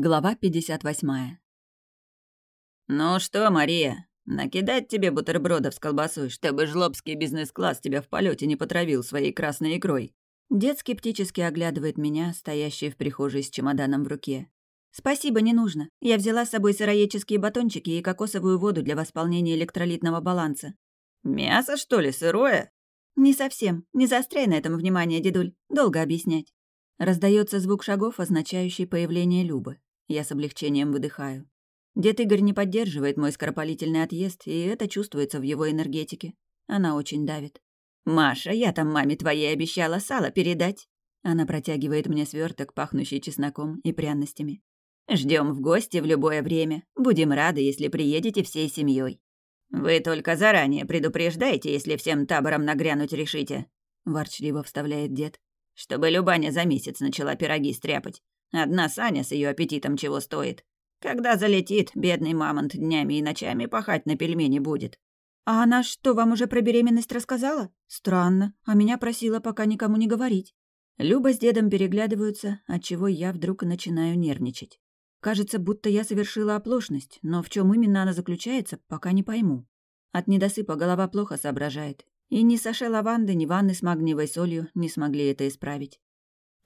Глава 58. «Ну что, Мария, накидать тебе бутербродов с колбасой, чтобы жлобский бизнес-класс тебя в полете не потравил своей красной икрой?» Дед скептически оглядывает меня, стоящий в прихожей с чемоданом в руке. «Спасибо, не нужно. Я взяла с собой сыроедческие батончики и кокосовую воду для восполнения электролитного баланса». «Мясо, что ли, сырое?» «Не совсем. Не заостряй на этом внимание, дедуль. Долго объяснять». Раздается звук шагов, означающий появление Любы. Я с облегчением выдыхаю. Дед Игорь не поддерживает мой скоропалительный отъезд, и это чувствуется в его энергетике. Она очень давит. «Маша, я там маме твоей обещала сало передать». Она протягивает мне сверток, пахнущий чесноком и пряностями. Ждем в гости в любое время. Будем рады, если приедете всей семьей. Вы только заранее предупреждайте, если всем табором нагрянуть решите», — ворчливо вставляет дед чтобы Любаня за месяц начала пироги стряпать. Одна Саня с ее аппетитом чего стоит. Когда залетит, бедный мамонт днями и ночами пахать на пельмени будет. А она что, вам уже про беременность рассказала? Странно, а меня просила пока никому не говорить. Люба с дедом переглядываются, отчего я вдруг начинаю нервничать. Кажется, будто я совершила оплошность, но в чем именно она заключается, пока не пойму. От недосыпа голова плохо соображает, и ни саше лаванды, ни ванны с магниевой солью не смогли это исправить.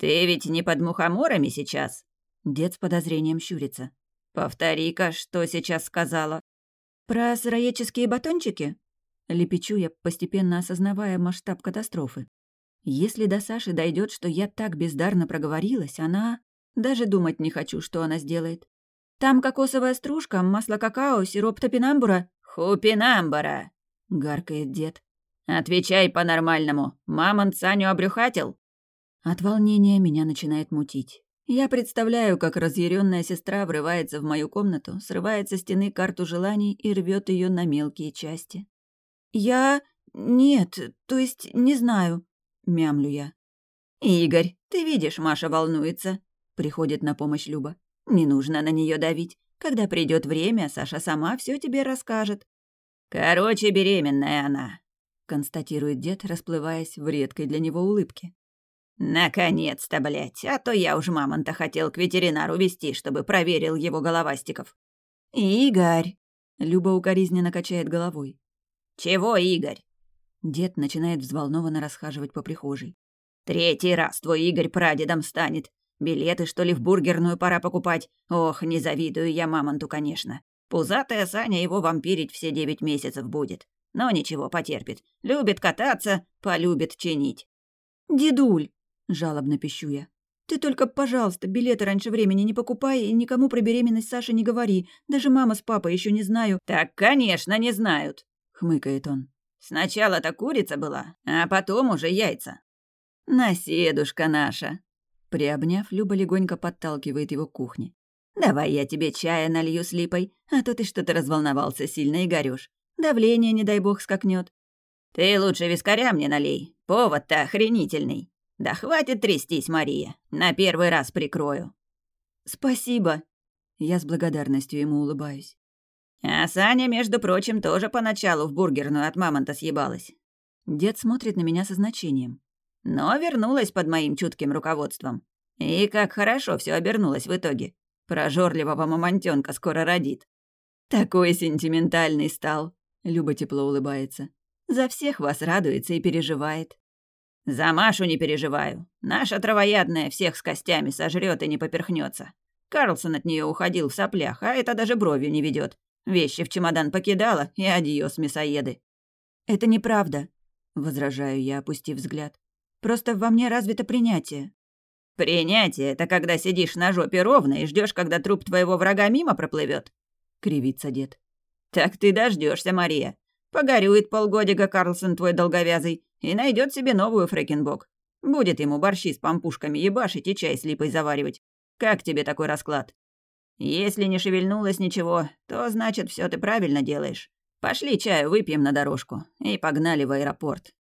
«Ты ведь не под мухоморами сейчас?» Дед с подозрением щурится. «Повтори-ка, что сейчас сказала?» «Про сыроедческие батончики?» Лепечу я, постепенно осознавая масштаб катастрофы. Если до Саши дойдет, что я так бездарно проговорилась, она... Даже думать не хочу, что она сделает. Там кокосовая стружка, масло какао, сироп топинамбура. «Хупинамбура!» — гаркает дед. «Отвечай по-нормальному. Мамонт Саню обрюхатил?» От волнения меня начинает мутить. Я представляю, как разъяренная сестра врывается в мою комнату, срывает со стены карту желаний и рвет ее на мелкие части. «Я... нет, то есть не знаю», — мямлю я. «Игорь, ты видишь, Маша волнуется», — приходит на помощь Люба. «Не нужно на нее давить. Когда придет время, Саша сама все тебе расскажет». «Короче, беременная она констатирует дед, расплываясь в редкой для него улыбке. «Наконец-то, блядь, а то я уж мамонта хотел к ветеринару вести, чтобы проверил его головастиков». «Игорь!» — Люба укоризненно качает головой. «Чего, Игорь?» Дед начинает взволнованно расхаживать по прихожей. «Третий раз твой Игорь прадедом станет. Билеты, что ли, в бургерную пора покупать? Ох, не завидую я мамонту, конечно. Пузатая Саня его вампирить все девять месяцев будет. Но ничего, потерпит. Любит кататься, полюбит чинить. «Дедуль!» — жалобно пищу я. «Ты только, пожалуйста, билеты раньше времени не покупай и никому про беременность Саши не говори. Даже мама с папой еще не знаю». «Так, конечно, не знают», — хмыкает он. «Сначала-то курица была, а потом уже яйца». «Наседушка наша!» Приобняв, Люба легонько подталкивает его к кухне. «Давай я тебе чая налью с липой, а то ты что-то разволновался сильно и горюшь. Давление, не дай бог, скакнет. Ты лучше вискаря мне налей. Повод-то охренительный. Да хватит трястись, Мария. На первый раз прикрою. Спасибо. Я с благодарностью ему улыбаюсь. А Саня, между прочим, тоже поначалу в бургерную от мамонта съебалась. Дед смотрит на меня со значением. Но вернулась под моим чутким руководством. И как хорошо все обернулось в итоге. Прожорливого мамонтёнка скоро родит. Такой сентиментальный стал. Люба тепло улыбается. «За всех вас радуется и переживает». «За Машу не переживаю. Наша травоядная всех с костями сожрет и не поперхнется. Карлсон от нее уходил в соплях, а это даже бровью не ведет. Вещи в чемодан покидала, и адьос, мясоеды». «Это неправда», — возражаю я, опустив взгляд. «Просто во мне развито принятие». «Принятие — это когда сидишь на жопе ровно и ждешь, когда труп твоего врага мимо проплывет, кривится дед. «Так ты дождешься, Мария. Погорюет полгодика Карлсон твой долговязый и найдет себе новую фрекенбок. Будет ему борщи с пампушками ебашить и чай с липой заваривать. Как тебе такой расклад? Если не шевельнулось ничего, то значит, все ты правильно делаешь. Пошли чаю выпьем на дорожку и погнали в аэропорт.